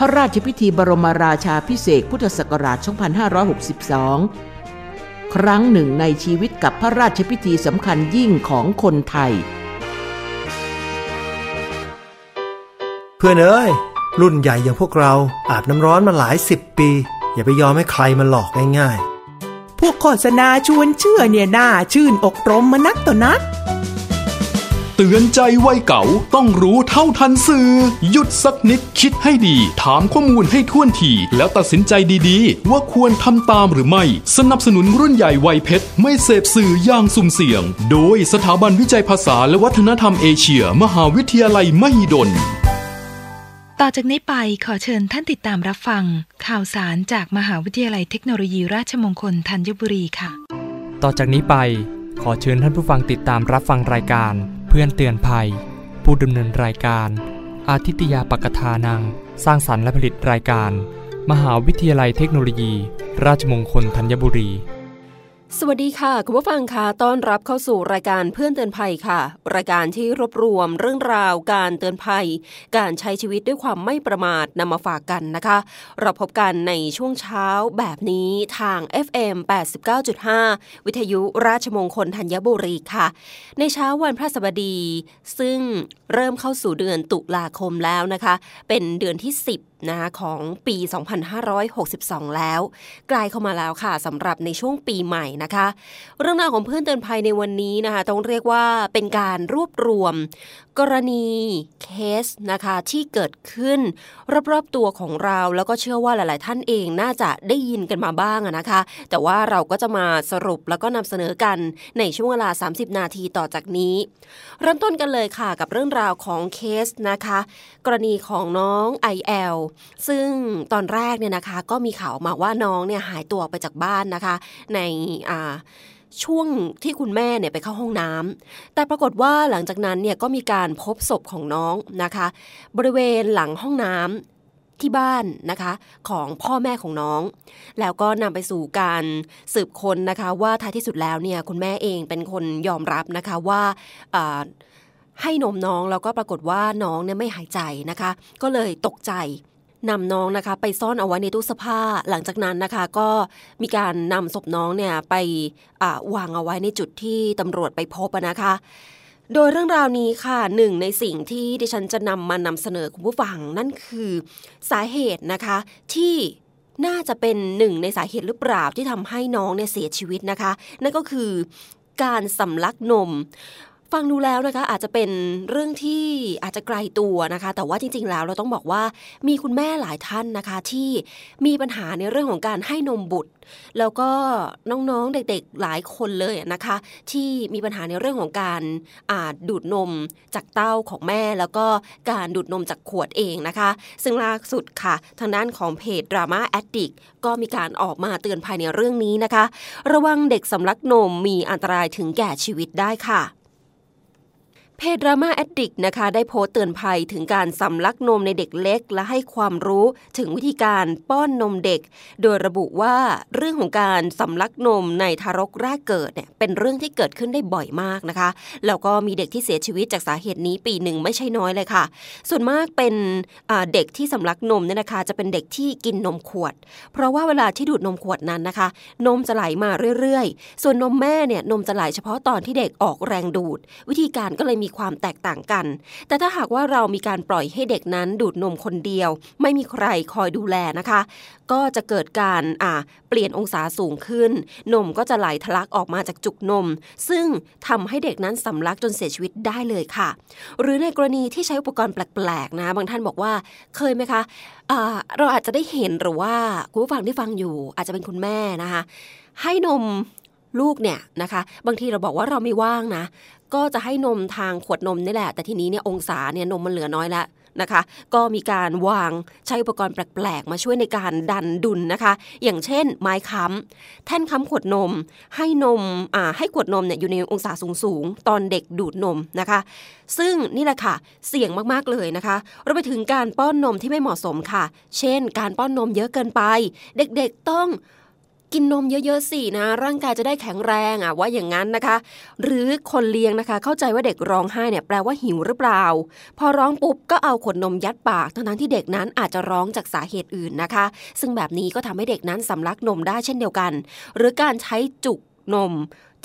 ระราชพิธีบรมราชาพิเศษกพุทธศักราช 2562 ครั้งหนึ่งในชีวิตกับพระราชพิธีสำคัญยิ่งของคนไทย เพื่อนเอ้ย รุ่นใหญ่อย่างพวกเราอาบน้ำร้อนมาหลายสิบปี อย่าไปยอมให้ใครมาหลอกง่ายพวกโฆษณาชวนเชื่อเนี่ยน่าชื่นอกรมมานักต่อนักเตือนใจวัยเก่าต้องรู้เท่าทันสื่อ หยุดสักนิดคิดให้ดี ถามข้อมูลให้ท่วนทีแล้วตัดสินใจดีๆ ว่าควรทำตามหรือไม่ สนับสนุนรุ่นใหญ่วัยเพชร ไม่เสพสื่ออย่างสุ่มเสี่ยง โดยสถาบันวิจัยภาษาและวัฒนธรรมเอเชีย มหาวิทยาลัยมหิดล ต่อจากนี้ไปขอเชิญท่านติดตามรับฟัง ข่าวสารจากมหาวิทยาลัยเทคโนโลยีราชมงคลธัญบุรีค่ะ ต่อจากนี้ไปขอเชิญท่านผู้ฟังติดตามรับฟังรายการ เพื่อนเตือนภัย ผู้ดำเนินรายการ อาทิตยาปกทานัง สร้างสรรค์และผลิตรายการ มหาวิทยาลัยเทคโนโลยี ราชมงคลธัญบุรี สวัสดีค่ะ คุณผู้ฟังค่ะต้อนรับเข้าสู่รายการเพื่อนเตือนภัยค่ะ รายการที่รวบรวมเรื่องราวการเตือนภัย การใช้ชีวิตด้วยความไม่ประมาทนำมาฝากกันนะคะ เราพบกันในช่วงเช้าแบบนี้ทาง FM 89.5 วิทยุราชมงคลธัญบุรีค่ะ ในเช้าวันพระสบดี ซึ่งเริ่มเข้าสู่เดือนตุลาคมแล้วนะคะ เป็นเดือนที่ 10 นะคะของปี 2562 แล้วใกล้เข้ามาแล้วค่ะสำหรับในช่วงปีใหม่นะคะ เรื่องราวของเพื่อนเตือนภัยในวันนี้นะคะต้องเรียกว่าเป็นการรวบรวม กรณีเคสนะคะที่เกิดขึ้น รอบๆตัวของเราแล้วก็เชื่อว่าหลาย ๆ ท่านเองน่าจะได้ยินกันมาบ้างนะคะ แต่ว่าเราก็จะมาสรุปแล้วก็นำเสนอกันในช่วงเวลา 30 นาทีต่อจากนี้ เริ่มต้นกันเลยค่ะกับเรื่องราวของเคสนะคะ กรณีของน้อง IL ซึ่งตอนแรกเนี่ยนะคะก็มีข่าวมาว่าน้องเนี่ยหายตัวไปจากบ้านนะคะ ในอ่าช่วงที่คุณแม่เนี่ยไปเข้าห้องน้ำแต่ปรากฏว่าหลังจากนั้นเนี่ยก็มีการพบศพของน้องนะคะ บริเวณหลังห้องน้ำที่บ้านนะคะของพ่อแม่ของน้อง แล้วก็นำไปสู่การสืบค้นนะคะ ว่าท้ายที่สุดแล้วเนี่ยคุณแม่เองเป็นคนยอมรับนะคะว่าให้นมน้องแล้วก็ปรากฏว่าน้องเนี่ยไม่หายใจนะคะ ก็เลยตกใจ นำน้องนะคะ ไปซ่อนเอาไว้ในตู้เสื้อผ้า หลังจากนั้นนะคะ ก็มีการนำศพน้องเนี่ยไปวางเอาไว้ในจุดที่ตำรวจไปพบนะคะ โดยเรื่องราวนี้ค่ะหนึ่งในสิ่งที่ดิฉันจะนำมานำเสนอคุณผู้ฟังนั่นคือสาเหตุนะคะที่น่าจะเป็นหนึ่งในสาเหตุหรือเปล่าที่ทำให้น้องเนี่ยเสียชีวิตนะคะ นั่นก็คือการสำลักนม ฟังดูแล้วนะคะอาจจะเป็นเรื่องที่อาจจะไกลตัวนะคะ แต่ว่าจริง ๆ แล้วเราต้องบอกว่ามีคุณแม่หลายท่านนะคะ ที่มีปัญหาในเรื่องของการให้นมบุตร แล้วก็น้องๆเด็กๆหลายคนเลยนะคะ ที่มีปัญหาในเรื่องของการอาจดูดนมจากเต้าของแม่ แล้วก็การดูดนมจากขวดเองนะคะ ซึ่งล่าสุดค่ะ ทางด้านของเพจดราม่าแอดดิกก็มีการออกมาเตือนภายในเรื่องนี้นะคะ ระวังเด็กสำลักนมมีอันตรายถึงแก่ชีวิตได้ค่ะ เพจดราม่าแอดดิกนะคะ ได้โพสต์เตือนภัยถึงการสำลักนมในเด็กเล็ก และให้ความรู้ถึงวิธีการป้อนนมเด็ก โดยระบุว่าเรื่องของการสำลักนมในทารกแรกเกิดเนี่ยเป็นเรื่องที่เกิดขึ้นได้บ่อยมากนะคะ แล้วก็มีเด็กที่เสียชีวิตจากสาเหตุนี้ปีหนึ่งไม่ใช่น้อยเลยค่ะ ส่วนมากเป็นเด็กที่สำลักนมเนี่ยนะคะจะเป็นเด็กที่กินนมขวด เพราะว่าเวลาที่ดูดนมขวดนั้นนะคะ นมจะไหลมาเรื่อยๆ ส่วนนมแม่เนี่ยนมจะไหลเฉพาะตอนที่เด็กออกแรงดูด วิธีการก็เลยมีความแตกต่างกัน แต่ถ้าหากว่าเรามีการปล่อยให้เด็กนั้นดูดนมคนเดียว ไม่มีใครคอยดูแลนะคะ ก็จะเกิดการอ่าเปลี่ยนองศาสูงขึ้น นมก็จะไหลทะลักออกมาจากจุกนม ซึ่งทำให้เด็กนั้นสำลักจนเสียชีวิตได้เลยค่ะ หรือในกรณีที่ใช้อุปกรณ์แปลกๆนะ บางท่านบอกว่าเคยไหมคะะเราอาจจะได้เห็นหรือว่าคุณผู้ฟังที่ฟังอยู่อาจจะเป็นคุณแม่นะคะให้นม ลูกเนี่ยนะคะบางทีเราบอกว่าเราไม่ว่างนะ ก็จะให้นมทางขวดนมนี่แหละ แต่ทีนี้เนี่ยองศาเนี่ยนมมันเหลือน้อยแล้วนะคะ ก็มีการวางใช้อุปกรณ์แปลกๆ มาช่วยในการดันดุลนะคะ อย่างเช่น ไม้ค้ำแท่นค้ำขวดนม ให้นมอ่าให้ขวดนมเนี่ยอยู่ในองศาสูงๆ ตอนเด็กดูดนมนะคะ ซึ่งนี่แหละค่ะ เสี่ยงมากๆเลยนะคะเราไปถึงการป้อนนมที่ไม่เหมาะสมค่ะ เช่น การป้อนนมเยอะเกินไป เด็กๆต้อง กินนมเยอะๆสินะ ร่างกายจะได้แข็งแรงอะว่าอย่างนั้นนะคะ หรือคนเลี้ยงนะคะ เข้าใจว่าเด็กร้องไห้เนี่ยแปลว่าหิวหรือเปล่า พอร้องปุ๊บก็เอาขวดนมยัดปากทั้งๆที่เด็กนั้นอาจจะร้องจากสาเหตุอื่นนะคะ ซึ่งแบบนี้ก็ทำให้เด็กนั้นสำลักนมได้เช่นเดียวกัน หรือการใช้จุกนม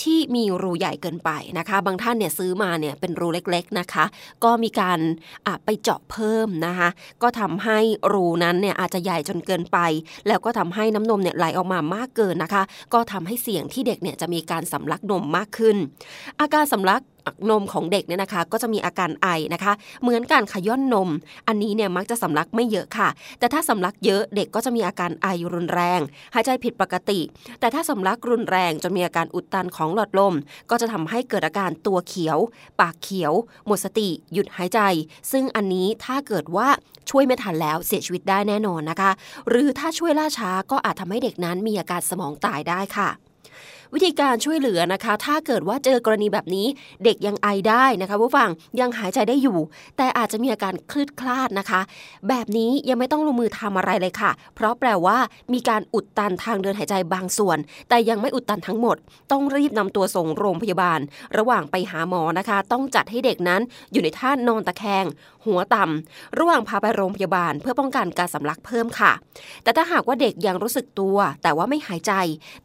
ที่มีรูใหญ่เกินไปนะคะ บางท่านเนี่ยซื้อมาเนี่ยเป็นรูเล็กๆนะคะ ก็มีการไปเจาะเพิ่มนะคะ ก็ทำให้รูนั้นเนี่ยอาจจะใหญ่จนเกินไป แล้วก็ทำให้น้ำนมเนี่ยไหลออกมามากเกินนะคะ ก็ทำให้เสี่ยงที่เด็กเนี่ยจะมีการสำลักนมมากขึ้น อาการสำลักนมของเด็กเนี่ยนะคะ ก็จะมีอาการไอนะคะ เหมือนการขย้อนนม อันนี้เนี่ยมักจะสำลักไม่เยอะค่ะ แต่ถ้าสำลักเยอะเด็กก็จะมีอาการไอรุนแรง หายใจผิดปกติ แต่ถ้าสำลักรุนแรงจนมีอาการอุดตันของสองหลอดลม ก็จะทำให้เกิดอาการตัวเขียว ปากเขียว หมดสติ หยุดหายใจ ซึ่งอันนี้ถ้าเกิดว่าช่วยไม่ทันแล้วเสียชีวิตได้แน่นอนนะคะ หรือถ้าช่วยล่าช้าก็อาจทำให้เด็กนั้นมีอาการสมองตายได้ค่ะ วิธีการช่วยเหลือนะคะ ถ้าเกิดว่าเจอกรณีแบบนี้เด็กยังไอได้นะคะผู้ฟังยังหายใจได้อยู่ แต่อาจจะมีอาการคลืดคลาดนะคะ แบบนี้ยังไม่ต้องลงมือทำอะไรเลยค่ะ เพราะแปลว่ามีการอุดตันทางเดินหายใจบางส่วน แต่ยังไม่อุดตันทั้งหมด ต้องรีบนำตัวส่งโรงพยาบาล ระหว่างไปหาหมอนะคะ ต้องจัดให้เด็กนั้นอยู่ในท่านอนตะแคง หัวต่ำระหว่างพาไปโรงพยาบาล เพื่อป้องกันการสำลักเพิ่มค่ะ แต่ถ้าหากว่าเด็กยังรู้สึกตัว แต่ว่าไม่หายใจ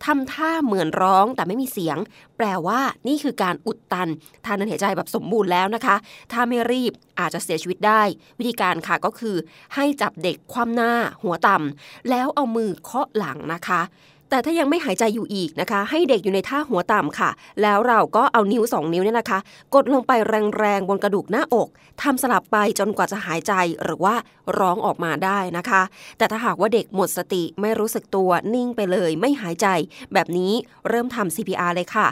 ทำท่าเหมือนร้องแต่ไม่มีเสียง แปลว่านี่คือการอุดตัน ทางเดินหายใจแบบสมบูรณ์แล้วนะคะ ถ้าไม่รีบอาจจะเสียชีวิตได้ วิธีการค่ะก็คือ ให้จับเด็กคว่ำหน้าหัวต่ำแล้วเอามือเคาะหลังนะคะ แต่ถ้ายังไม่หายใจอยู่อีกนะคะ ให้เด็กอยู่ในท่าหัวต่ำค่ะ แล้วเราก็เอานิ้ว 2 นิ้วเนี่ยนะคะ กดลงไปแรงๆบนกระดูกหน้าอกทำสลับไปจนกว่าจะหายใจหรือว่าร้องออกมาได้นะคะ แต่ถ้าหากว่าเด็กหมดสติไม่รู้สึกตัวนิ่งไปเลยไม่หายใจ แบบนี้เริ่มทำ CPR เลยค่ะ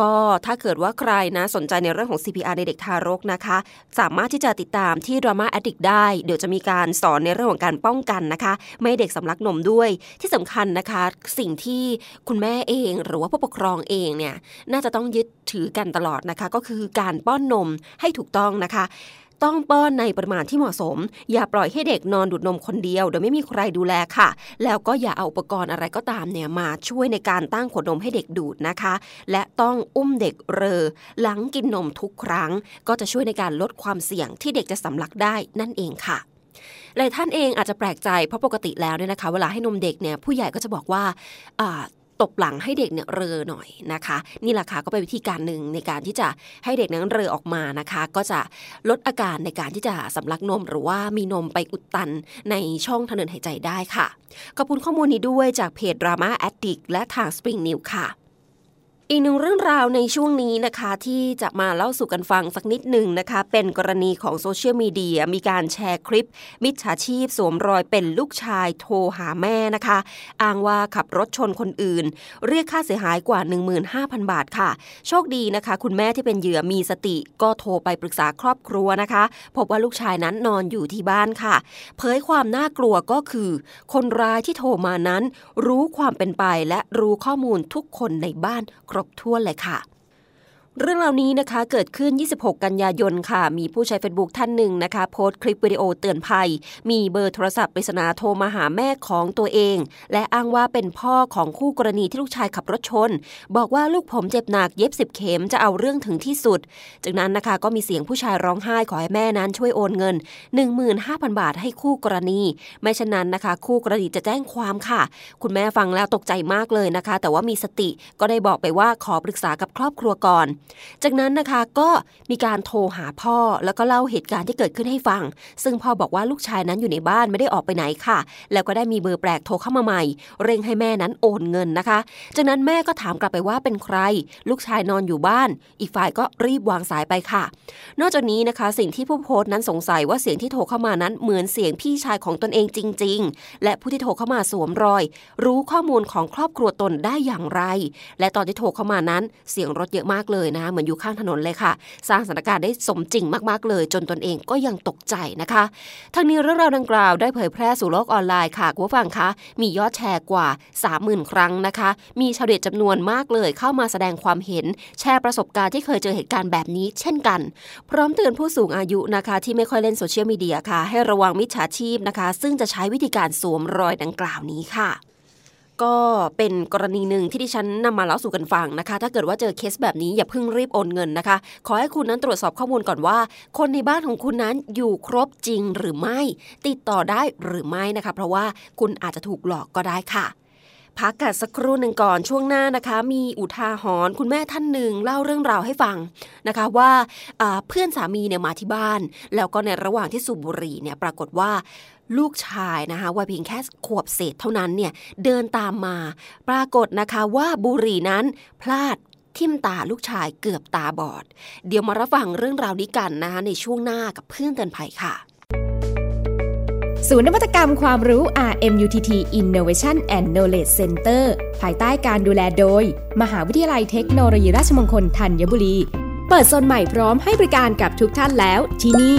ก็ถ้าเกิดว่าใครนะสนใจในเรื่องของ CPR ในเด็กทารกนะคะ สามารถที่จะติดตามที่ Drama Addict ได้ เดี๋ยวจะมีการสอนในเรื่องของการป้องกันนะคะ ไม่เด็กสำลักนมด้วย ที่สำคัญนะคะ สิ่งที่คุณแม่เองหรือว่าผู้ปกครองเองเนี่ยน่าจะต้องยึดถือกันตลอดนะคะ ก็คือการป้อนนมให้ถูกต้องนะคะ ต้องป้อนในปริมาณที่เหมาะสม อย่าปล่อยให้เด็กนอนดูดนมคนเดียว โดยไม่มีใครดูแลค่ะ แล้วก็อย่าเอาอุปกรณ์อะไรก็ตามเนี่ยมาช่วยในการตั้งขวดนมให้เด็กดูดนะคะ และต้องอุ้มเด็กเรอ หลังกินนมทุกครั้ง ก็จะช่วยในการลดความเสี่ยงที่เด็กจะสำลักได้นั่นเองค่ะ หลายท่านเองอาจจะแปลกใจเพราะปกติแล้วเนี่ยนะคะ เวลาให้นมเด็กเนี่ยผู้ใหญ่ก็จะบอกว่าตบหลังให้เด็กเนี่ยเรอหน่อยนะคะ นี่แหละค่ะก็เป็นวิธีการหนึ่งในการที่จะให้เด็กนั้นเรอออกมานะคะ ก็จะลดอาการในการที่จะสำลักนม หรือว่ามีนมไปอุดตันในช่องทางเดินหายใจได้ค่ะขอบคุณข้อมูลนี้ด้วยจากเพจ Drama Addict และทาง Spring News ค่ะ อีกหนึ่งเรื่องราวในช่วงนี้นะคะที่จะมาเล่าสู่กันฟังสักนิดหนึ่งนะคะ เป็นกรณีของโซเชียลมีเดียมีการแชร์คลิป มิจฉาชีพสวมรอยเป็นลูกชายโทรหาแม่นะคะ อ้างว่าขับรถชนคนอื่น เรียกค่าเสียหายกว่า 15,000 บาทค่ะ โชคดีนะคะ คุณแม่ที่เป็นเหยื่อมีสติ ก็โทรไปปรึกษาครอบครัวนะคะ พบว่าลูกชายนั้นนอนอยู่ที่บ้านค่ะ เผยความน่ากลัวก็คือ คนร้ายที่โทรมานั้น รู้ความเป็นไปและรู้ข้อมูลทุกคนในบ้านครบถ้วนเลยค่ะ เรื่องเหล่านี้นะคะเกิดขึ้น 26 กันยายนค่ะ มีผู้ใช้ Facebook ท่านหนึ่งนะคะ โพสต์คลิปวิดีโอเตือนภัย มีเบอร์โทรศัพท์ปริศนาโทรมาหาแม่ของตัวเอง และอ้างว่าเป็นพ่อของคู่กรณีที่ลูกชายขับรถชน บอกว่าลูกผมเจ็บหนักเย็บ 10 เข็มจะเอาเรื่องถึงที่สุด จากนั้นนะคะก็มีเสียงผู้ชายร้องไห้ขอให้แม่นั้นช่วยโอนเงิน 15,000 บาทให้คู่กรณี ไม่เช่นนั้นนะคะ คู่กรณีจะแจ้งความค่ะ คุณแม่ฟังแล้วตกใจมากเลยนะคะ แต่ว่ามีสติก็ได้บอกไปว่าขอปรึกษากับครอบครัวก่อนจากนั้นนะคะก็มีการโทรหาพ่อแล้วก็เล่าเหตุการณ์ที่เกิดขึ้นให้ฟัง ซึ่งพ่อบอกว่าลูกชายนั้นอยู่ในบ้านไม่ได้ออกไปไหนค่ะ แล้วก็ได้มีเบอร์แปลกโทรเข้ามาใหม่ เร่งให้แม่นั้นโอนเงินนะคะ จากนั้นแม่ก็ถามกลับไปว่าเป็นใคร ลูกชายนอนอยู่บ้าน อีกฝ่ายก็รีบวางสายไปค่ะ นอกจากนี้นะคะสิ่งที่ผู้โพสต์นั้นสงสัยว่าเสียงที่โทรเข้ามานั้นเหมือนเสียงพี่ชายของตนเองจริง ๆ และผู้ที่โทรเข้ามาสวมรอย รู้ข้อมูลของครอบครัวตนได้อย่างไร และตอนที่โทรเข้ามานั้นเสียงรถเยอะมากเลยนะเหมือนอยู่ข้างถนนเลยค่ะ สร้างสถานการณ์ได้สมจริงมากๆเลย จนตนเองก็ยังตกใจนะคะทั้งนี้เรื่องราวดังกล่าวได้เผยแพร่สู่โลกออนไลน์ค่ะคุณผู้ฟังคะมียอดแชร์กว่า 30,000 ครั้งนะคะ มีชาวเน็ตจำนวนมากเลยเข้ามาแสดงความเห็น แชร์ประสบการณ์ที่เคยเจอเหตุการณ์แบบนี้ เช่นกัน พร้อมเตือนผู้สูงอายุนะคะ ที่ไม่ค่อยเล่นโซเชียลมีเดียค่ะ ให้ระวังมิจฉาชีพนะคะ ซึ่งจะใช้วิธีการสวมรอยดังกล่าวนี้ค่ะ ก็เป็นกรณีหนึ่งที่ดิฉันนำมาเล่าสู่กันฟังนะคะ ถ้าเกิดว่าเจอเคสแบบนี้อย่าเพิ่งรีบโอนเงินนะคะ ขอให้คุณนั้นตรวจสอบข้อมูลก่อนว่า คนในบ้านของคุณนั้นอยู่ครบจริงหรือไม่ ติดต่อได้หรือไม่นะคะ เพราะว่าคุณอาจจะถูกหลอกก็ได้ค่ะพักกันสักครู่หนึ่งก่อนช่วงหน้านะคะ มีอุทาหรณ์คุณแม่ท่านหนึ่งเล่าเรื่องราวให้ฟังนะคะว่าอ่าเพื่อนสามีเนี่ยมาที่บ้าน แล้วก็ในระหว่างที่สูบบุหรี่เนี่ยปรากฏว่า ลูกชายนะคะวัยเพียงแค่ขวบเศษเท่านั้นเนี่ยเดินตามมา ปรากฏนะคะว่าบุรีนั้นพลาดทิ่มตาลูกชายเกือบตาบอด เดี๋ยวมารับฟังเรื่องราวนี้กันนะคะในช่วงหน้ากับเพื่อนเตือนภัยค่ะศูนย์นวัตกรรมความรู้ RMUTT Innovation and Knowledge Center ภายใต้การดูแลโดย มหาวิทยาลัยเทคโนโลยีราชมงคลธัญบุรี เปิดโซนใหม่พร้อมให้บริการกับทุกท่านแล้วที่นี่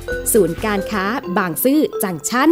ศูนย์การค้าบางซื่อจังชั้น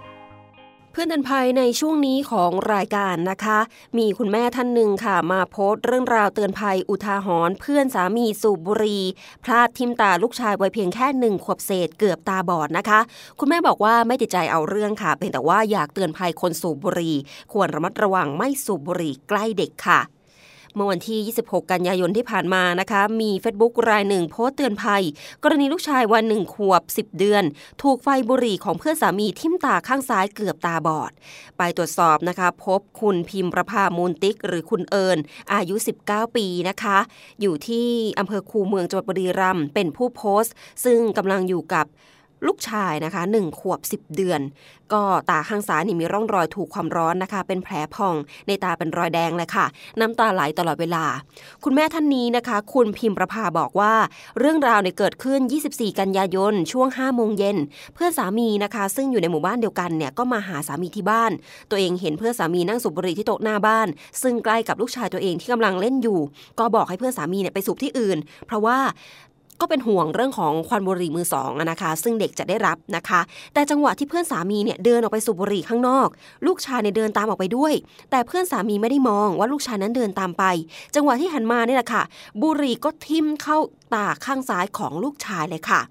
เพื่อนเตือนภัยในช่วงนี้ของรายการนะคะ มีคุณแม่ท่านหนึ่งค่ะ มาโพสต์เรื่องราวเตือนภัยอุทาหรณ์เพื่อนสามีสูบบุหรี่พลาดทิมตาลูกชายวัยเพียงแค่หนึ่งขวบเศษเกือบตาบอดนะคะ คุณแม่บอกว่าไม่ติดใจเอาเรื่องค่ะเพียงแต่ว่าอยากเตือนภัยคนสูบบุหรี่ควรระมัดระวังไม่สูบบุหรี่ใกล้เด็กค่ะ เมื่อวันที่ 26 กันยายนที่ผ่านมานะคะ มี Facebook รายหนึ่งโพสต์เตือนภัย กรณีลูกชายวันหนึ่งขวบ 10 เดือน ถูกไฟบุหรี่ของเพื่อนสามีทิ่มตาข้างซ้ายเกือบตาบอด ไปตรวจสอบนะคะ พบคุณพิมประภามูลติ๊ก หรือคุณเอิญอายุ 19 ปีนะคะ อยู่ที่อำเภอคูเมืองจังหวัดบุรีรัมย์เป็นผู้โพสต์ ซึ่งกำลังอยู่กับ ลูกชายนะคะหนึ่งขวบ 10 เดือน ก็ตาข้างซ้ายนี่มีร่องรอยถูกความร้อนนะคะ เป็นแผลพองในตาเป็นรอยแดงเลยค่ะ น้ำตาไหลตลอดเวลา คุณแม่ท่านนี้นะคะ คุณพิมประภาบอกว่า เรื่องราวเนี่ยเกิดขึ้น 24 กันยายน ช่วง5โมงเย็น เพื่อนสามีนะคะ ซึ่งอยู่ในหมู่บ้านเดียวกันเนี่ยก็มาหาสามีที่บ้าน ตัวเองเห็นเพื่อนสามีนั่งสูบบุหรี่ที่โต๊ะหน้าบ้าน ซึ่งใกล้กับลูกชายตัวเองที่กำลังเล่นอยู่ ก็บอกให้เพื่อนสามีเนี่ยไปสูบที่อื่น เพราะว่า ก็เป็นห่วงเรื่องของควันบุหรี่มือสองนะคะ ซึ่งเด็กจะได้รับนะคะ แต่จังหวะที่เพื่อนสามีเนี่ยเดินออกไปสูบบุหรี่ข้างนอก ลูกชายเนี่ยเดินตามออกไปด้วย แต่เพื่อนสามีไม่ได้มองว่าลูกชายนั้นเดินตามไป จังหวะที่หันมาเนี่ยแหละค่ะ บุหรี่ก็ทิ่มเข้า ตาข้างซ้ายของลูกชายเลยค่ะ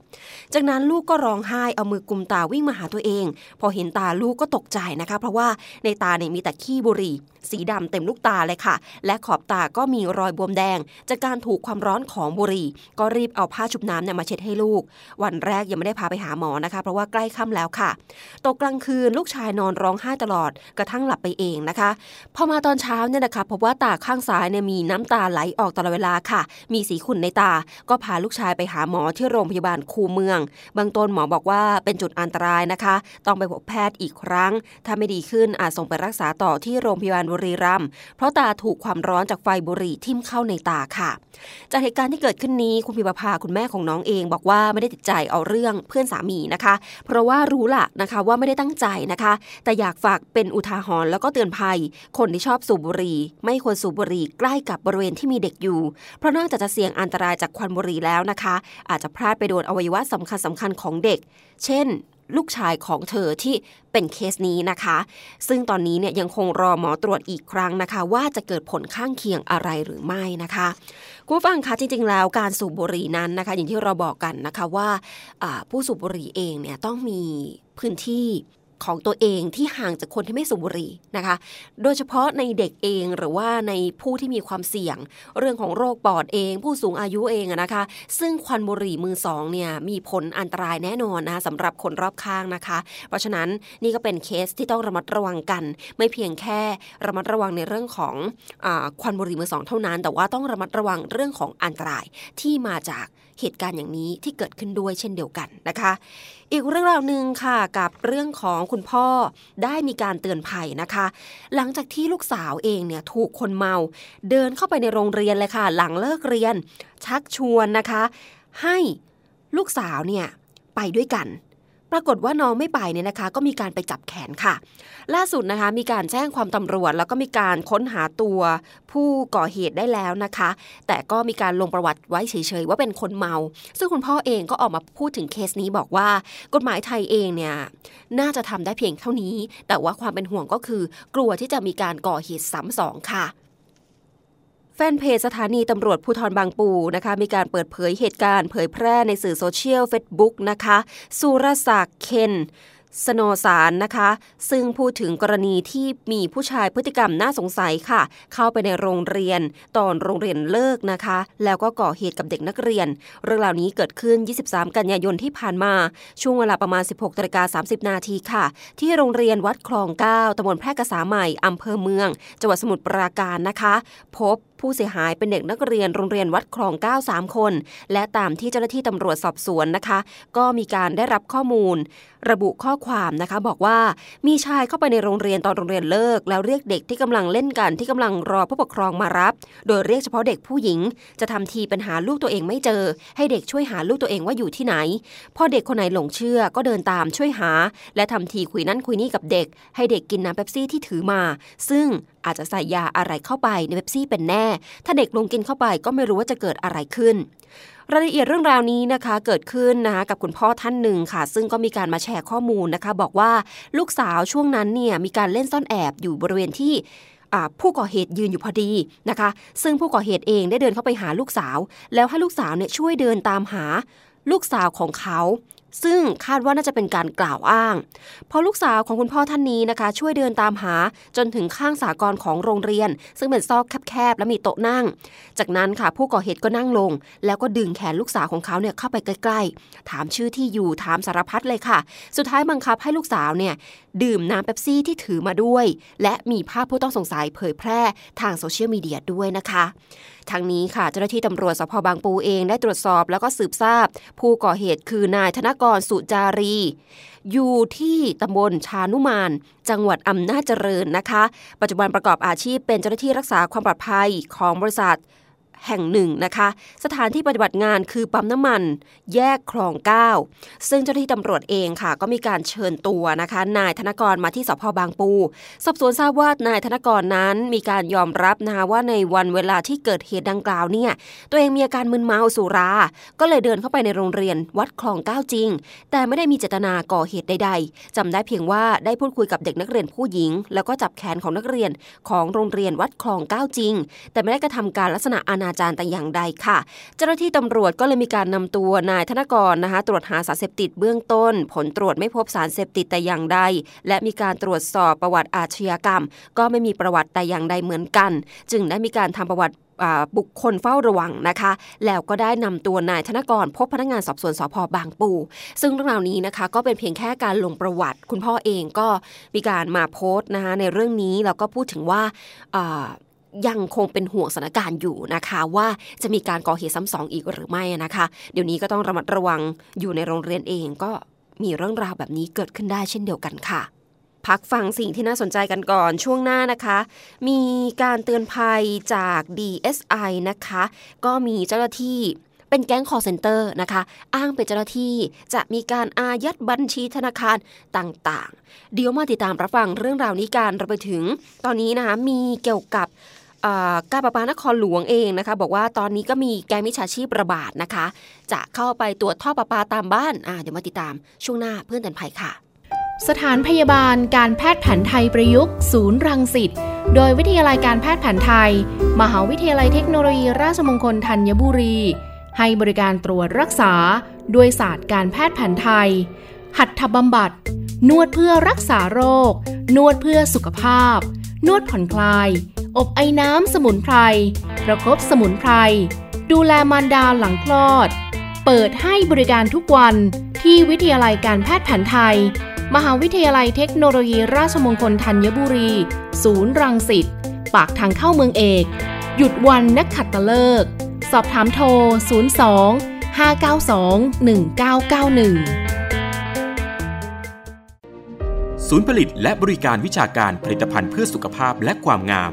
จากนั้นลูกก็ร้องไห้เอามือกุมตาวิ่งมาหาตัวเอง พอเห็นตาลูกก็ตกใจนะคะ เพราะว่าในตาเนี่ยมีแต่ขี้บุหรี่ สีดำเต็มลูกตาเลยค่ะ และขอบตาก็มีรอยบวมแดง จากการถูกความร้อนของบุหรี่ ก็รีบเอาผ้าชุบน้ำเนี่ยมาเช็ดให้ลูก วันแรกยังไม่ได้พาไปหาหมอนะคะ เพราะว่าใกล้ค่ำแล้วค่ะ ตกกลางคืนลูกชายนอนร้องไห้ตลอดกระทั่งหลับไปเองนะคะ พอมาตอนเช้าเนี่ยนะคะพบว่าตาข้างซ้ายเนี่ยมีน้ำตาไหลออกตลอดเวลาค่ะ มีสีขุ่นในตาก็พาลูกชายไปหาหมอที่โรงพยาบาลคูเมืองบางต้นหมอบอกว่าเป็นจุดอันตรายนะคะ ต้องไปพบแพทย์อีกครั้ง ถ้าไม่ดีขึ้นอาจส่งไปรักษาต่อที่โรงพยาบาลบุรีรัมย์เพราะตาถูกความร้อนจากไฟบุหรี่ทิ่มเข้าในตาค่ะ จากเหตุการณ์ที่เกิดขึ้นนี้คุณพิมพาคุณแม่ของน้องเอง บอกว่าไม่ได้ติดใจเอาเรื่องเพื่อนสามีนะคะ เพราะว่ารู้ล่ะนะคะว่าไม่ได้ตั้งใจนะคะ แต่อยากฝากเป็นอุทาหรณ์แล้วก็เตือนภัย คนที่ชอบสูบบุหรี่ ไม่ควรสูบบุหรี่ใกล้กับบริเวณที่มีเด็กอยู่ เพราะนอกจากจะเสี่ยงอันตรายจากควันบุหรี่แล้วนะคะ อาจจะพลาดไปโดนอวัยวะสำคัญสำคัญของเด็ก เช่นลูกชายของเธอที่เป็นเคสนี้นะคะ ซึ่งตอนนี้เนี่ยยังคงรอหมอตรวจอีกครั้งนะคะ ว่าจะเกิดผลข้างเคียงอะไรหรือไม่นะคะคุณผู้ฟังคะจริง ๆ แล้วการสูบบุหรี่นั้นนะคะ อย่างที่เราบอกกันนะคะว่าผู้สูบบุหรี่เองเนี่ยต้องมีพื้นที่ ของตัวเองที่ห่างจากคนที่ไม่สูบบุหรี่นะคะ โดยเฉพาะในเด็กเองหรือว่าในผู้ที่มีความเสี่ยง เรื่องของโรคปอดเอง ผู้สูงอายุเองนะคะ ซึ่งควันบุหรี่มือสองเนี่ยมีผลอันตรายแน่นอนนะสำหรับคนรอบข้างนะคะ เพราะฉะนั้นนี่ก็เป็นเคสที่ต้องระมัดระวังกัน ไม่เพียงแค่ระมัดระวังในเรื่องของอควันบุหรี่มือสองเท่านั้น แต่ว่าต้องระมัดระวังเรื่องของอันตรายที่มาจาก เหตุการณ์อย่างนี้ที่เกิดขึ้นด้วยเช่นเดียวกันนะคะ อีกเรื่องราวหนึ่งค่ะกับเรื่องของคุณพ่อได้มีการเตือนภัยนะคะ หลังจากที่ลูกสาวเองเนี่ยถูกคนเมา เดินเข้าไปในโรงเรียนเลยค่ะ หลังเลิกเรียน ชักชวนนะคะ ให้ลูกสาวเนี่ยไปด้วยกัน ปรากฏว่าน้องไม่ไปเนี่ยนะคะ ก็มีการไปจับแขนค่ะ ล่าสุดนะคะ มีการแจ้งความตำรวจ แล้วก็มีการค้นหาตัวผู้ก่อเหตุได้แล้วนะคะ แต่ก็มีการลงประวัติไว้เฉยๆว่าเป็นคนเมา ซึ่งคุณพ่อเองก็ออกมาพูดถึงเคสนี้บอกว่า กฎหมายไทยเองเนี่ยน่าจะทำได้เพียงเท่านี้ แต่ว่าความเป็นห่วงก็คือ กลัวที่จะมีการก่อเหตุซ้ำสองค่ะ แฟนเพจสถานีตำรวจภูธรบางปูนะคะ มีการเปิดเผยเหตุการณ์เผยแพร่ในสื่อโซเชียลเฟซบุ๊กนะคะสุรศักดิ์เคนสโนสารนะคะ ซึ่งพูดถึงกรณีที่มีผู้ชายพฤติกรรมน่าสงสัยค่ะ เข้าไปในโรงเรียน ตอนโรงเรียนเลิกนะคะ แล้วก็ก่อเหตุกับเด็กนักเรียน เรื่องราวนี้เกิดขึ้น 23 กันยายนที่ผ่านมา ช่วงเวลาประมาณ 16นาฬิกา30 นาทีค่ะ ที่โรงเรียนวัดคลอง 9ตำบลแพร่กษาใหม่อำเภอเมือง จังหวัดสมุทรปราการนะคะ พบ ผู้เสียหายเป็นเด็กนักเรียนโรงเรียนวัดคลอง9 3 คน และตามที่เจ้าหน้าที่ตำรวจสอบสวนนะคะ ก็มีการได้รับข้อมูล ระบุข้อความนะคะ บอกว่ามีชายเข้าไปในโรงเรียนตอนโรงเรียนเลิก แล้วเรียกเด็กที่กำลังเล่นกันที่กำลังรอผู้ปกครองมารับ โดยเรียกเฉพาะเด็กผู้หญิง จะทำทีเป็นหาลูกตัวเองไม่เจอ ให้เด็กช่วยหาลูกตัวเองว่าอยู่ที่ไหน พอเด็กคนไหนหลงเชื่อก็เดินตามช่วยหา และทำทีคุยนั่นคุยนี่กับเด็ก ให้เด็กกินน้ำเป๊ปซี่ที่ถือมา ซึ่งอาจจะใส่ยาอะไรเข้าไปในเบปซี่เป็นแน่ ถ้าเด็กลงกินเข้าไปก็ไม่รู้ว่าจะเกิดอะไรขึ้น รายละเอียดเรื่องราวนี้นะคะ เกิดขึ้นนะคะกับคุณพ่อท่านหนึ่งค่ะ ซึ่งก็มีการมาแชร์ข้อมูลนะคะ บอกว่าลูกสาวช่วงนั้นเนี่ยมีการเล่นซ่อนแอบอยู่บริเวณที่ผู้ก่อเหตุยืนอยู่พอดีนะคะ ซึ่งผู้ก่อเหตุเองได้เดินเข้าไปหาลูกสาว แล้วให้ลูกสาวเนี่ยช่วยเดินตามหาลูกสาวของเขา ซึ่งคาดว่าน่าจะเป็นการกล่าวอ้างพอลูกสาวของคุณพ่อท่านนี้นะคะ ช่วยเดินตามหาจนถึงข้างสากรของโรงเรียน ซึ่งเป็นซอกแคบๆและมีโต๊ะนั่ง จากนั้นค่ะผู้ก่อเหตุก็นั่งลง แล้วก็ดึงแขนลูกสาวของเขาเนี่ยเข้าไปใกล้ๆ ถามชื่อที่อยู่ถามสารพัดเลยค่ะ สุดท้ายบังคับให้ลูกสาวเนี่ย ดื่มน้ำเป๊ปซี่ที่ถือมาด้วย และมีภาพผู้ต้องสงสัยเผยแพร่ทางโซเชียลมีเดียด้วยนะคะทางนี้ค่ะเจ้าหน้าที่ตำรวจสพบางปูเองได้ตรวจสอบแล้วก็สืบทราบ ผู้ก่อเหตุคือนายธนกรสุจารี อยู่ที่ตำบลชานุมาน จังหวัดอำนาจเจริญนะคะ ปัจจุบันประกอบอาชีพเป็นเจ้าหน้าที่รักษาความปลอดภัยของบริษัท แห่งหนึ่งนะคะ สถานที่ปฏิบัติงานคือปั๊มน้ำมัน แยกคลอง 9 ซึ่งเจ้าหน้าที่ตำรวจเองค่ะ ก็มีการเชิญตัวนะคะ นายธนกรมาที่สพบางปู สอบสวนทราบว่านายธนกรนั้นมีการยอมรับนะคะว่าในวันเวลาที่เกิดเหตุดังกล่าวเนี่ยตัวเองมีอาการมึนเมาสุรา ก็เลยเดินเข้าไปในโรงเรียนวัดคลอง 9 จริง แต่ไม่ได้มีเจตนาก่อเหตุใด ๆจำได้เพียงว่าได้พูดคุยกับเด็กนักเรียนผู้หญิง แล้วก็จับแขนของนักเรียนของโรงเรียนวัดคลอง 9 จริง แต่ไม่ได้กระทำการลักษณะอนาาจารแต่อย่างใดค่ะ เจ้าหน้าที่ตำรวจก็เลยมีการนำตัวนายธนกรนะคะตรวจหาสารเสพติดเบื้องต้น ผลตรวจไม่พบสารเสพติดแต่อย่างใด และมีการตรวจสอบประวัติอาชญากรรม ก็ไม่มีประวัติแต่อย่างใดเหมือนกัน จึงได้มีการทำประวัติบุคคลเฝ้าระวังนะคะ แล้วก็ได้นำตัวนายธนกรพบพนักงานสอบสวนสพบางปู ซึ่งเรื่องราวนี้นะคะ ก็เป็นเพียงแค่การลงประวัติ คุณพ่อเองก็มีการมาโพสต์นะคะในเรื่องนี้แล้วก็พูดถึงว่า ยังคงเป็นห่วงสถานการณ์อยู่นะคะ ว่าจะมีการก่อเหตุซ้ำสองอีกหรือไม่นะคะ เดี๋ยวนี้ก็ต้องระมัดระวังอยู่ในโรงเรียนเองก็มีเรื่องราวแบบนี้เกิดขึ้นได้เช่นเดียวกันค่ะ พักฟังสิ่งที่น่าสนใจกันก่อนช่วงหน้านะคะ มีการเตือนภัยจาก DSI นะคะ ก็มีเจ้าหน้าที่เป็นแก๊งคอร์เซนเตอร์นะคะ อ้างเป็นเจ้าหน้าที่จะมีการอายัดบัญชีธนาคารต่างๆ เดี๋ยวมาติดตามรับฟังเรื่องราวนี้กันเราไปถึง ตอนนี้นะคะมีเกี่ยวกับ การประปานครหลวงเองนะคะบอกว่าตอนนี้ก็มีแก๊งมิจฉาชีพระบาดนะคะ จะเข้าไปตรวจท่อประปาตามบ้านเดี๋ยวมาติดตามช่วงหน้าเพื่อนเตือนภัยค่ะ สถานพยาบาลการแพทย์แผนไทยประยุกต์ ศูนย์รังสิตโดยวิทยาลัยการแพทย์แผนไทย มหาวิทยาลัยเทคโนโลยีราชมงคลธัญบุรี ให้บริการตรวจรักษา ด้วยศาสตร์การแพทย์แผนไทย หัตถบำบัด นวดเพื่อรักษาโรค นวดเพื่อสุขภาพ นวดผ่อนคลาย อบไอ้น้ำสมุนไพร ประครบสมุนไพร ดูแลมารดาหลังคลอด เปิดให้บริการทุกวันที่วิทยาลัยการแพทย์แผนไทย มหาวิทยาลัยเทคโนโลยีราชมงคลธัญบุรี ศูนย์รังสิต ปากทางเข้าเมืองเอก หยุดวันนักขัดตะเลิก สอบถามโทร 02 592 1991ศูนย์ผลิตและบริการวิชาการผลิตภัณฑ์เพื่อสุขภาพและความงาม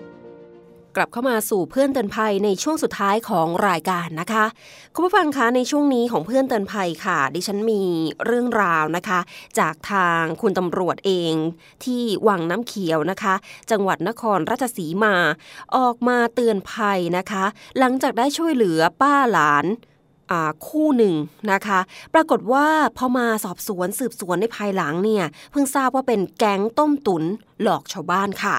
กลับเข้ามาสู่เพื่อนเตือนภัยในช่วงสุดท้ายของรายการนะคะ คุณผู้ฟังคะในช่วงนี้ของเพื่อนเตือนภัยค่ะ ดิฉันมีเรื่องราวนะคะ จากทางคุณตำรวจเองที่วังน้ำเขียวนะคะ จังหวัดนครราชสีมา ออกมาเตือนภัยนะคะ หลังจากได้ช่วยเหลือป้าหลานคู่หนึ่งนะคะ ปรากฏว่าพอมาสอบสวนสืบสวนในภายหลังเนี่ย เพิ่งทราบว่าเป็นแก๊งต้มตุนหลอกชาวบ้านค่ะ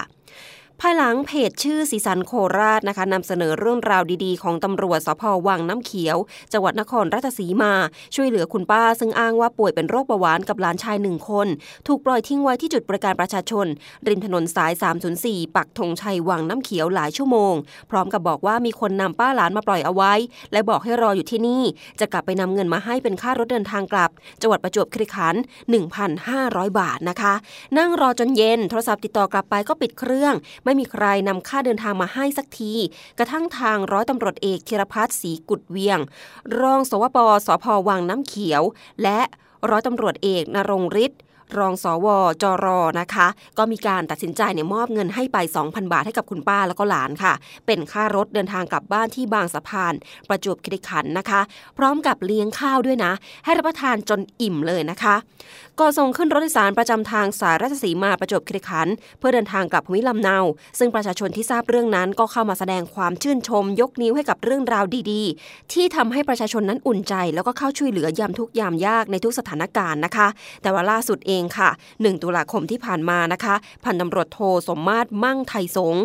ภายหลังเพจชื่อสีสันโคราชนะคะนำเสนอเรื่องราวดีๆ ของตำรวจสพวังน้ำเขียว จังหวัดนครราชสีมา ช่วยเหลือคุณป้า ซึ่งอ้างว่าป่วยเป็นโรคเบาหวานกับหลานชายหนึ่งคน ถูกปล่อยทิ้งไว้ที่จุดบริการประชาชน ริมถนนสาย 304 ปักธงชัยวังน้ำเขียวหลายชั่วโมง พร้อมกับบอกว่ามีคนนำป้าหลานมาปล่อยเอาไว้ และบอกให้รออยู่ที่นี่ จะกลับไปนำเงินมาให้เป็นค่ารถเดินทางกลับ จังหวัดประจวบคีรีขันธ์1,500 บาทนะคะ นั่งรอจนเย็นโทรศัพท์ติดต่อกลับไปก็ปิดเครื่องไม่มีใครนำค่าเดินทางมาให้สักที กระทั่งทางร้อยตำรวจเอกธีรพัฒน์ศรีกุดเวียง รองสวปสพวังน้ำเขียว และร้อยตำรวจเอกนรงฤทธิ์ รองสวจรนะคะ ก็มีการตัดสินใจเนี่ยมอบเงินให้ไป 2,000 บาทให้กับคุณป้าแล้วก็หลานค่ะ เป็นค่ารถเดินทางกลับบ้านที่บางสะพาน ประจวบคีรีขันธ์นะคะ พร้อมกับเลี้ยงข้าวด้วยนะ ให้รับประทานจนอิ่มเลยนะคะก่อนส่งขึ้นรถโดยสารประจำทางสายราชสีมาประจวบคีรีขันธ์เพื่อเดินทางกลับภูมิลำเนา ซึ่งประชาชนที่ทราบเรื่องนั้นก็เข้ามาแสดงความชื่นชม ยกนิ้วให้กับเรื่องราวดีๆ ที่ทำให้ประชาชนนั้นอุ่นใจ แล้วก็เข้าช่วยเหลือยามทุกยามยากในทุกสถานการณ์นะคะ แต่ว่าล่าสุดเองค่ะ 1 ตุลาคมที่ผ่านมานะคะ พันตำรวจโทสมมาตรมั่งไทยสง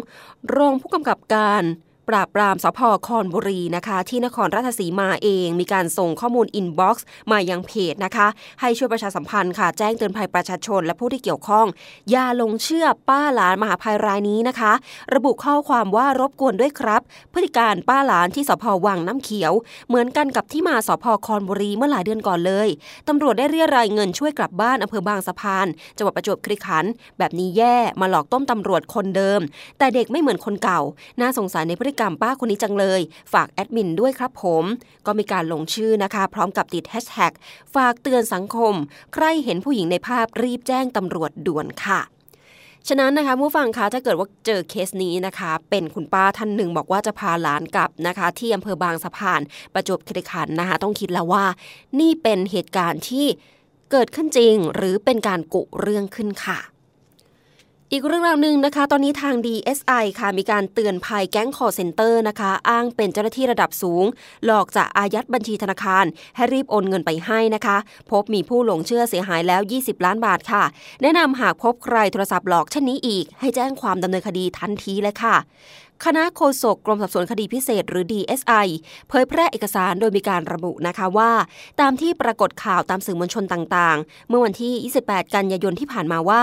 รองผู้กำกับการ ปราบปรามสพครบุรีนะคะ ที่นครราชสีมาเอง มีการส่งข้อมูล inbox มายังเพจนะคะ ให้ช่วยประชาสัมพันธ์ค่ะ แจ้งเตือนภัยประชาชนและผู้ที่เกี่ยวข้อง อย่าหลงเชื่อป้าหลานมหาภัยรายนี้นะคะ ระบุข้อความว่ารบกวนด้วยครับ พฤติการณ์ป้าหลานที่สภ.วังน้ำเขียว เหมือนกันกับที่มาสภ.ครบุรีเมื่อหลายเดือนก่อนเลยตำรวจได้เรี่ยไรเงินช่วยกลับบ้านอำเภอบางสะพานจังหวัดประจวบคีรีขันธ์แบบนี้แย่มาหลอกต้มตำรวจคนเดิม แต่เด็กไม่เหมือนคนเก่าน่าสงสารในพฤติกรรมป้าคนนี้จังเลย ฝากแอดมินด้วยครับผม ก็มีการลงชื่อนะคะ พร้อมกับติดแฮชแท็กฝากเตือนสังคม ใครเห็นผู้หญิงในภาพรีบแจ้งตำรวจด่วนค่ะฉะนั้นนะคะผู้ฟังคะถ้าเกิดว่าเจอเคสนี้นะคะ เป็นคุณป้าท่านหนึ่งบอกว่าจะพาหลานกลับนะคะ ที่อำเภอบางสะพานประจวบคีรีขันธ์นะคะ ต้องคิดแล้วว่า นี่เป็นเหตุการณ์ที่เกิดขึ้นจริง หรือเป็นการกุเรื่องขึ้นค่ะ อีกเรื่องราวหนึ่งนะคะ ตอนนี้ทาง DSI ค่ะมีการเตือนภัยแก๊งคอร์เซนเตอร์นะคะ อ้างเป็นเจ้าหน้าที่ระดับสูง หลอกจะอายัดบัญชีธนาคาร ให้รีบโอนเงินไปให้นะคะ พบมีผู้หลงเชื่อเสียหายแล้ว 20 ล้านบาทค่ะ แนะนำหากพบใครโทรศัพท์หลอกเช่นนี้อีก ให้แจ้งความดำเนินคดีทันทีเลยค่ะ คณะโฆษกกรมสอบสวนคดีพิเศษหรือ DSI เผยแพร่เอกสารโดยมีการระบุนะคะว่า ตามที่ปรากฏข่าวตามสื่อมวลชนต่างๆ เมื่อวันที่ 28 กันยายนที่ผ่านมาว่า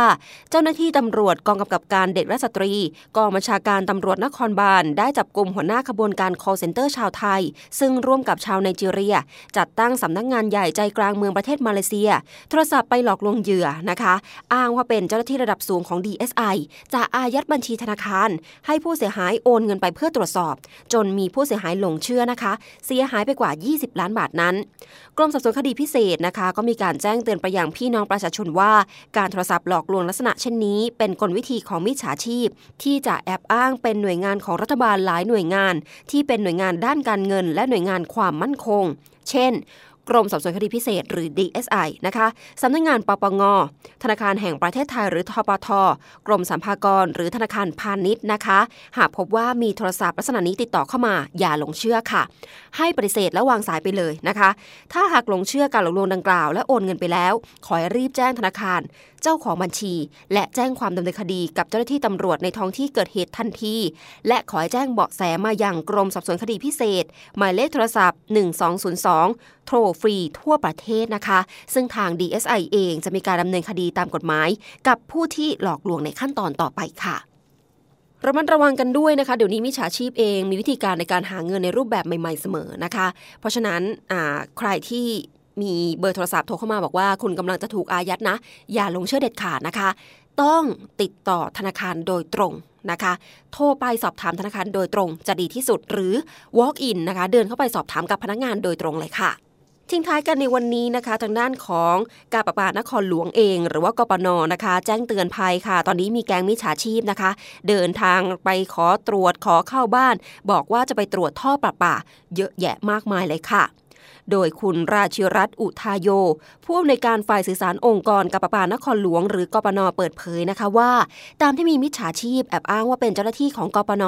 เจ้าหน้าที่ตำรวจกองกำกับการเด็กและสตรี กองบัญชาการตำรวจนครบาลได้จับกลุ่มหัวหน้าขบวนการ call center ชาวไทย ซึ่งร่วมกับชาวไนจีเรีย จัดตั้งสำนักงงานใหญ่ใจกลางเมืองประเทศมาเลเซีย โทรศัพท์ไปหลอกลวงเหยื่อนะคะ อ้างว่าเป็นเจ้าหน้าที่ระดับสูงของ DSI จะอายัดบัญชีธนาคาร ให้ผู้เสียหายโอนเงินไปเพื่อตรววจสอบ จนมีผู้เสียหายหลงเชื่อนะคะ เสียหายไปกว่า 20 ล้านบาทนั้น กรมสอบสวนคดีพิเศษนะคะ ก็มีการแจ้งเตือนไปยังพี่น้องประชาชนว่า การโทรศัพท์หลอกลวงลักษณะเช่นนี้ เป็นกลวิธีของมิจฉาชีพ ที่จะแอบอ้างเป็นหน่วยงานของรัฐบาลหลายหน่วยงาน ที่เป็นหน่วยงานด้านการเงิน และหน่วยงานความมั่นคง เช่น กรมสอบสวนคดีพิเศษ หรือ DSI นะคะสำนักงงานปปง ธนาคารแห่งประเทศไทยหรือทปท กรมสัมภากร หรือธนาคารพาณิชย์นะคะ หากพบว่ามีโทรศัพท์ลักษณะนี้ติดต่อเข้ามาอย่าหลงเชื่อค่ะ ให้ปฏิเสธและวางสายไปเลยนะคะ ถ้าหากหลงเชื่อการหลอกลวงดังกล่าว และโอนเงินไปแล้ว ขอให้รีบแจ้งธนาคาร เจ้าของบัญชี และแจ้งความดำเนินคดีกับเจ้าหน้าที่ตำรวจในท้องที่เกิดเหตุทันที และขอให้แจ้งเบาะแสมาอย่างกรมสอบสวนคดีพิเศษ หมายเลขโทรศัพท์ 1202 โทรฟรีทั่วประเทศนะคะ ซึ่งทาง DSI เองจะมีการดำเนินคดีตามกฎหมาย กับผู้ที่หลอกลวงในขั้นตอนต่อไปค่ะระมัดระวังกันด้วยนะคะ เดี๋ยวนี้มิจฉาชีพเองมีวิธีการในการหาเงินในรูปแบบใหม่ๆเสมอนะคะ เพราะฉะนั้นใครที่มีเบอร์โทรศัพท์โทรเข้ามาบอกว่าคุณกำลังจะถูกอายัดนะ อย่าลงเชื่อเด็ดขาดนะคะ ต้องติดต่อธนาคารโดยตรงนะคะ โทรไปสอบถามธนาคารโดยตรงจะดีที่สุดหรือ walk in นะคะ เดินเข้าไปสอบถามกับพนักงานโดยตรงเลยค่ะ ทิ้งท้ายกันในวันนี้นะคะ ทางด้านของการประปานครหลวงเอง หรือว่ากปนนะคะ แจ้งเตือนภัยค่ะ ตอนนี้มีแก๊งมิจฉาชีพนะคะ เดินทางไปขอตรวจขอเข้าบ้าน บอกว่าจะไปตรวจท่อประปา เยอะแยะมากมายเลยค่ะ โดยคุณราชิรัตอุทาโย ผู้อำนวยการฝ่ายสื่อสารองค์กรกปปานครหลวง หรือกปนเปิดเผยนะคะว่า ตามที่มีมิจฉาชีพแอบอ้างว่าเป็นเจ้าหน้าที่ของกปน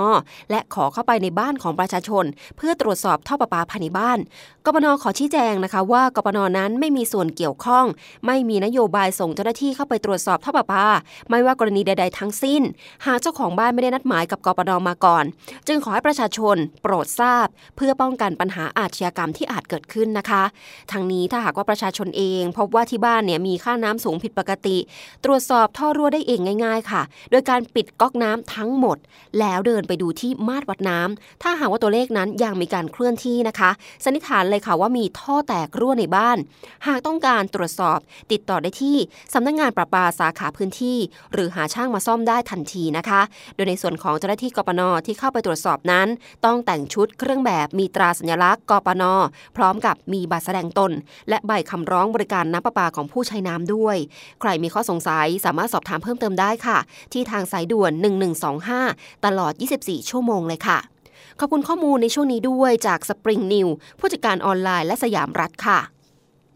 และขอเข้าไปในบ้านของประชาชน เพื่อตรวจสอบท่อประปาภายในบ้าน กปนขอชี้แจงนะคะว่ากปนนั้นไม่มีส่วนเกี่ยวข้อง ไม่มีนโยบายส่งเจ้าหน้าที่เข้าไปตรวจสอบท่อประปา ไม่ว่ากรณีใด ๆ ทั้งสิ้น หากเจ้าของบ้านไม่ได้นัดหมายกับกปนมาก่อน จึงขอให้ประชาชนโปรดทราบ เพื่อป้องกันปัญหาอาชญากรรมที่อาจเกิดขึ้นนะคะทางนี้ถ้าหากว่าประชาชนเอง พบว่าที่บ้านเนี่ยมีค่าน้ำสูงผิดปกติ ตรวจสอบท่อรั่วได้เองง่าย ๆ ค่ะ โดยการปิดก๊อกน้ำทั้งหมด แล้วเดินไปดูที่มาตรวัดน้ำถ้าหากว่าตัวเลขนั้นยังมีการเคลื่อนที่นะคะ สันนิษฐานเลยค่ะว่ามีท่อแตกรั่วในบ้าน หากต้องการตรวจสอบติดต่อได้ที่สำนักงงานประปาสาขาพื้นที่ หรือหาช่างมาซ่อมได้ทันทีนะคะ โดยในส่วนของเจ้าหน้าที่กปนที่เข้าไปตรวจสอบนั้น ต้องแต่งชุดเครื่องแบบมีตราสัญลักษณ์กปนพร้อมกับมีบัตรแสดงตน และใบคำร้องบริการน้ำประปาของผู้ใช้น้ำด้วย ใครมีข้อสงสัยสามารถสอบถามเพิ่มเติมได้ค่ะ ที่ทางสายด่วน 1125 ตลอด 24 ชั่วโมงเลยค่ะ ขอบคุณข้อมูลในช่วงนี้ด้วยจาก Spring New ผู้จัดการออนไลน์และสยามรัฐค่ะ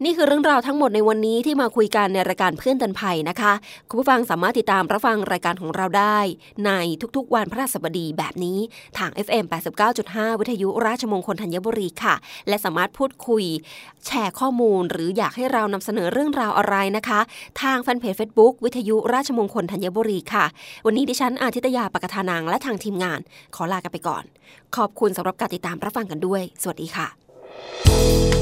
นี่คือเรื่องราวทั้งหมดในวันนี้ที่มาคุยกันในรายการเพื่อนเตือนภัยนะคะ คุณผู้ฟังสามารถติดตามรับฟังรายการของเราได้ ในทุกๆ วันพระราชบดีแบบนี้ทาง FM 89.5 วิทยุราชมงคลธัญบุรีค่ะ และสามารถพูดคุย แชร์ข้อมูล หรืออยากให้เรานำเสนอเรื่องราวอะไรนะคะ ทางแฟนเพจ Facebook วิทยุราชมงคลธัญบุรีค่ะ วันนี้ดิฉันอาทิตยาปกทานางและทางทีมงาน ขอลากันไปก่อน ขอบคุณสำหรับการติดตามรับฟังกันด้วย สวัสดีค่ะ